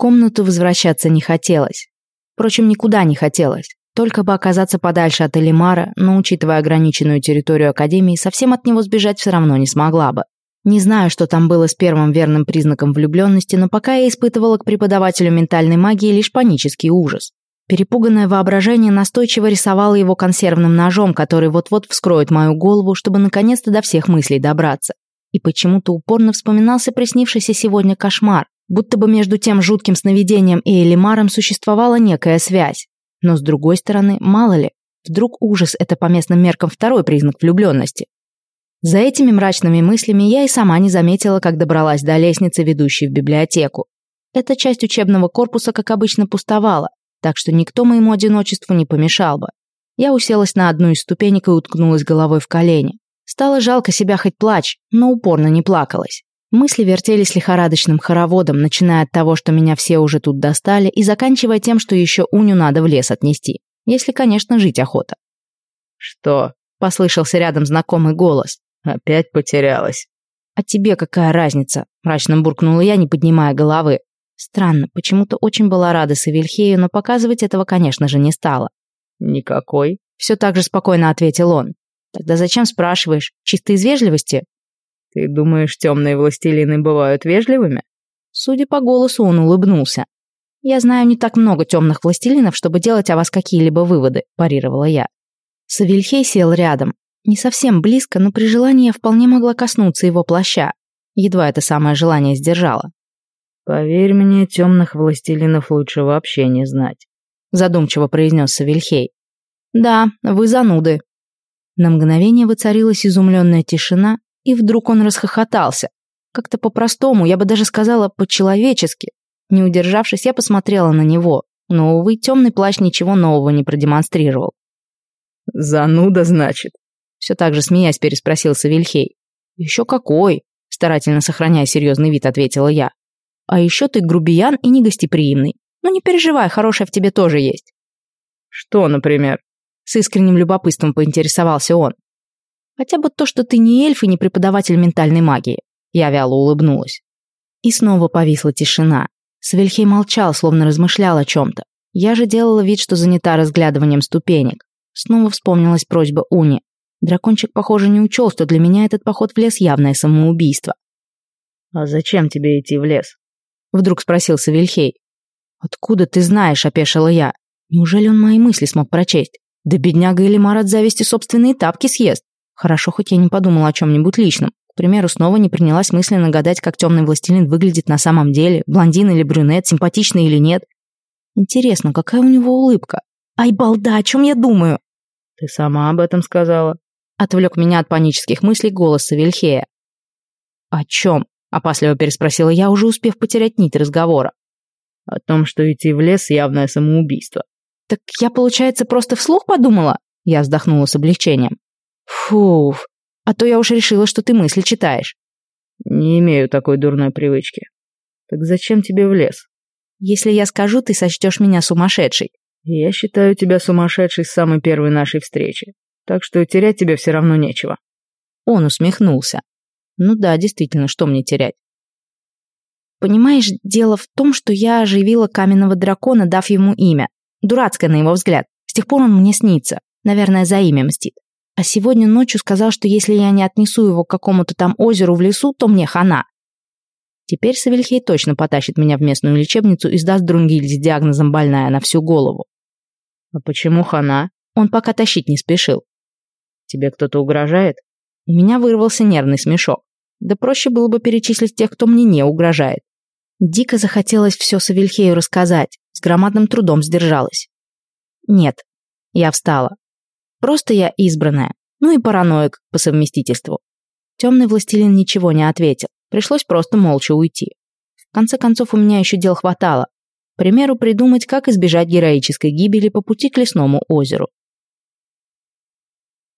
комнату возвращаться не хотелось. Впрочем, никуда не хотелось. Только бы оказаться подальше от Элимара, но, учитывая ограниченную территорию Академии, совсем от него сбежать все равно не смогла бы. Не знаю, что там было с первым верным признаком влюбленности, но пока я испытывала к преподавателю ментальной магии лишь панический ужас. Перепуганное воображение настойчиво рисовало его консервным ножом, который вот-вот вскроет мою голову, чтобы наконец-то до всех мыслей добраться. И почему-то упорно вспоминался приснившийся сегодня кошмар, будто бы между тем жутким сновидением и Элимаром существовала некая связь. Но с другой стороны, мало ли, вдруг ужас – это по местным меркам второй признак влюбленности. За этими мрачными мыслями я и сама не заметила, как добралась до лестницы, ведущей в библиотеку. Эта часть учебного корпуса, как обычно, пустовала, так что никто моему одиночеству не помешал бы. Я уселась на одну из ступенек и уткнулась головой в колени. Стало жалко себя хоть плачь, но упорно не плакалась. Мысли вертелись лихорадочным хороводом, начиная от того, что меня все уже тут достали, и заканчивая тем, что еще Уню надо в лес отнести. Если, конечно, жить охота. «Что?» — послышался рядом знакомый голос. «Опять потерялась». «А тебе какая разница?» — мрачно буркнула я, не поднимая головы. Странно, почему-то очень была рада Савельхею, но показывать этого, конечно же, не стала. «Никакой», — все так же спокойно ответил он. «Тогда зачем спрашиваешь? Чисто из вежливости?» «Ты думаешь, темные властелины бывают вежливыми?» Судя по голосу, он улыбнулся. «Я знаю не так много темных властелинов, чтобы делать о вас какие-либо выводы», – парировала я. Савельхей сел рядом. Не совсем близко, но при желании я вполне могла коснуться его плаща. Едва это самое желание сдержала. «Поверь мне, темных властелинов лучше вообще не знать», – задумчиво произнес Савельхей. «Да, вы зануды». На мгновение воцарилась изумленная тишина, и вдруг он расхохотался. Как-то по-простому, я бы даже сказала, по-человечески. Не удержавшись, я посмотрела на него. Но, увы, темный плащ ничего нового не продемонстрировал. «Зануда, значит?» Все так же смеясь переспросил Савельхей. «Еще какой?» Старательно сохраняя серьезный вид, ответила я. «А еще ты грубиян и негостеприимный. Ну не переживай, хорошее в тебе тоже есть». «Что, например?» С искренним любопытством поинтересовался он. Хотя бы то, что ты не эльф и не преподаватель ментальной магии. Я вяло улыбнулась. И снова повисла тишина. Свельхей молчал, словно размышлял о чем-то. Я же делала вид, что занята разглядыванием ступенек. Снова вспомнилась просьба Уни. Дракончик, похоже, не учел, что для меня этот поход в лес явное самоубийство. «А зачем тебе идти в лес?» Вдруг спросил Савельхей. «Откуда ты знаешь?» – опешила я. «Неужели он мои мысли смог прочесть? Да бедняга Элимар от зависти собственные тапки съест». Хорошо, хоть я не подумала о чем-нибудь личном. К примеру, снова не принялась мысленно гадать, как темный властелин выглядит на самом деле, блондин или брюнет, симпатичный или нет. Интересно, какая у него улыбка? Ай, балда, о чем я думаю? Ты сама об этом сказала. Отвлек меня от панических мыслей голос Савельхея. О чем? Опасливо переспросила я, уже успев потерять нить разговора. О том, что идти в лес явное самоубийство. Так я, получается, просто вслух подумала? Я вздохнула с облегчением. Фуф, а то я уж решила, что ты мысли читаешь. Не имею такой дурной привычки. Так зачем тебе в лес? Если я скажу, ты сочтешь меня сумасшедшей. Я считаю тебя сумасшедшей с самой первой нашей встречи. Так что терять тебе все равно нечего. Он усмехнулся. Ну да, действительно, что мне терять? Понимаешь, дело в том, что я оживила каменного дракона, дав ему имя. Дурацкое, на его взгляд. С тех пор он мне снится. Наверное, за имя мстит. А сегодня ночью сказал, что если я не отнесу его к какому-то там озеру в лесу, то мне хана. Теперь Савельхей точно потащит меня в местную лечебницу и сдаст Друнгиль с диагнозом больная на всю голову. А почему хана? Он пока тащить не спешил. Тебе кто-то угрожает? У меня вырвался нервный смешок. Да проще было бы перечислить тех, кто мне не угрожает. Дико захотелось все Савельхею рассказать, с громадным трудом сдержалась. Нет. Я встала. Просто я избранная. Ну и параноик по совместительству. Темный властелин ничего не ответил. Пришлось просто молча уйти. В конце концов, у меня еще дел хватало. К примеру, придумать, как избежать героической гибели по пути к лесному озеру.